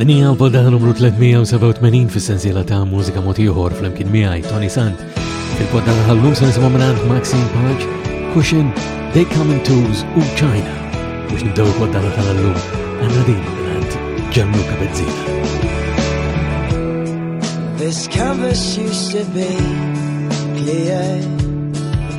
Dinija l-podda numru 387 fis-sensiela ta' mużika motiħor fl-imkien miegħi Tony Sant. Il-podda ħallum se nisimgħu minn Maxine Park, Cushion, They Come in Twos u China. Biex nibdew il-podda tal-lum, għandna din minn Gianluca Bezzina. This canvas used to be clear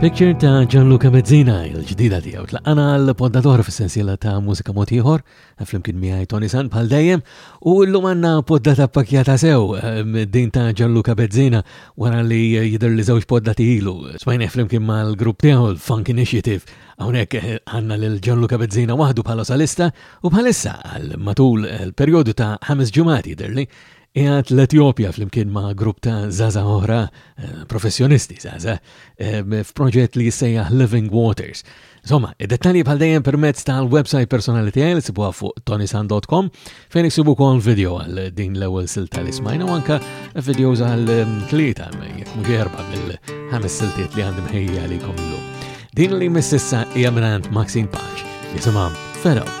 Picture ta' Gianluca Mezzina, il-ġdida tiegħu tlaqana għal poddator fis-sensiela ta' mużika mod ieħor, flimkien miegħi Tony San bħal dejjem, u llum għandna poddata pakjata sew ehm, din ta' Gianluca Mezzina wara li jidher li żewġ poddati ilu. Smajna flimkien mal-grupp tiegħu l-Funk Initiative Hawnhekk eh, għandna lil Gianluca Bezzina waħdu bħala salista u bħalissa għal matul il-perjodu ta' ħames ġimgħat jidherli Qiegħed l-Etjopja flimkien ma' grupp ta' żgħażagħ oħra, eh, professjonisti żgħażagħ, eh, f'proġett li jissejjaħ Living Waters. Insomma, id-dettalji bħal dejjem permezz tal-website personali tiegħi li sibuha fuq tonisan.com fejn iksibu wkoll video għal din l-ewwel silta li smajna u anke videos għal eh, tlieta jekk mhux erba' mill-ħames siltiet li għandi mħejja għalikom illum. Din li mississa hija mingħand Maxine Paċ, jisimha Fed Up.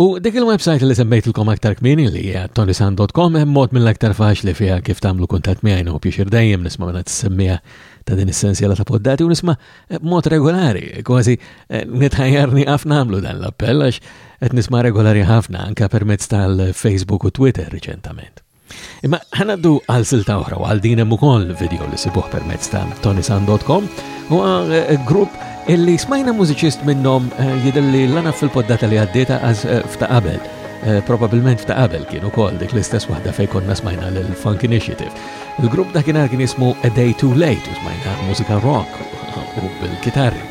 U dik il-website li semmejtilkom aktar kmini li hija tonisan.com hemm mod mill-aktar faċli fiha kif tagħmlu kuntatt miegħi u pjaċir dejjem nisma' minn tissemmiha ta' din is-sensiela ta' poddati u nisma' b'mod regolari, kważi eh, nitħajjarni ħafna nagħmlu dan l-appell għax qed nisma' regolari ħafna anke permezz tal-Facebook u Twitter riċentament. Imma ħanaddu għal silta oħra għal din hemm ukoll video li sibuh permezz ta' tonisan.com u eh, grupp illi smajna mużiċist minnhom eh, jidilli l-għana fil-poddata li għaddieta għaz eh, fta' qabel. Probabilment fta' qabel kien ukoll dik l-istess waħda fejn konna smajna l-Funk Initiative. Il-grupp dakinhar kien jismu A Day Too Late u smajna mużika rock u bil-kitarri.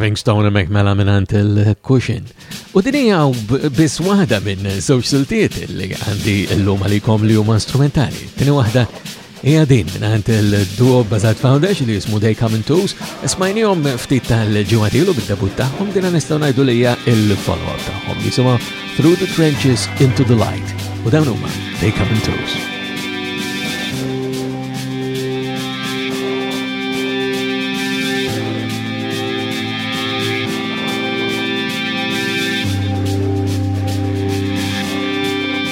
Having Stone mek mela minant il-cushion. U din hija biss waħda minn żewġ siltiet li għandi llum għalikom li huma strumentali. Tini waħda Hija din mingħand il-duo Bazat Founders li jismu They Come in Twos, smajnihom ftit tal-ġimgħatilu bid-debut tagħhom dina nistgħu ngħidu li hija il-follow-up tagħhom jisimha Through the Trenches into the Light u dawn huma They Come in Twos.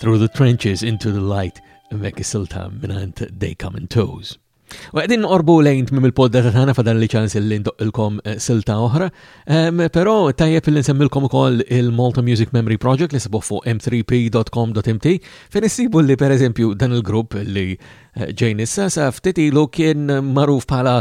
Through the trenches into the light, mek is-silta minant They Come in Toes. U għedin orbu lejn tmim il-podda ta' tana fadan li ċans li ndoqqilkom eh, silta oħra, pero tajjeb li nsemmilkom ukoll il-Malta Music Memory Project li sibu fuq m3p.com.mt fejn issibu li per eżempju dan il-grupp li Ġejn issa sa ftit ilu kien magħruf bħala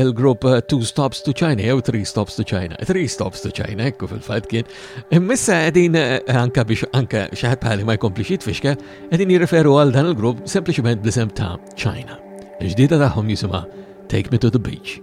il-grupp Two Stops to China jew Three Stops to China. Three Stops to China, ekku fil-fatt kien. Immissa qegħdin eh, anka biex anka xi ħadd bħali ma jkomplix jitfixka, qegħdin jirreferu għal dan il-grupp sempliċement bl-isem ta' China. Il-ġdida tagħhom jisimha Take Me to the Beach.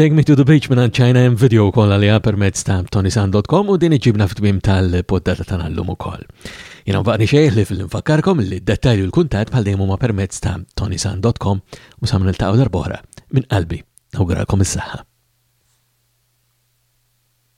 Take Me to the Beach minn China hemm video kollha li permezz ta' tonisan.com u din iġibna f'tmim tal-poddata ta' nallum ukoll. Jiena nfaqni xejn li fil-infakkarkom li d-dettalji l-kuntat bħal dejjem huma permezz ta' tonisan.com U sa niltaqgħu darb'oħra, minn qalbi nawguralkom is-saħħa.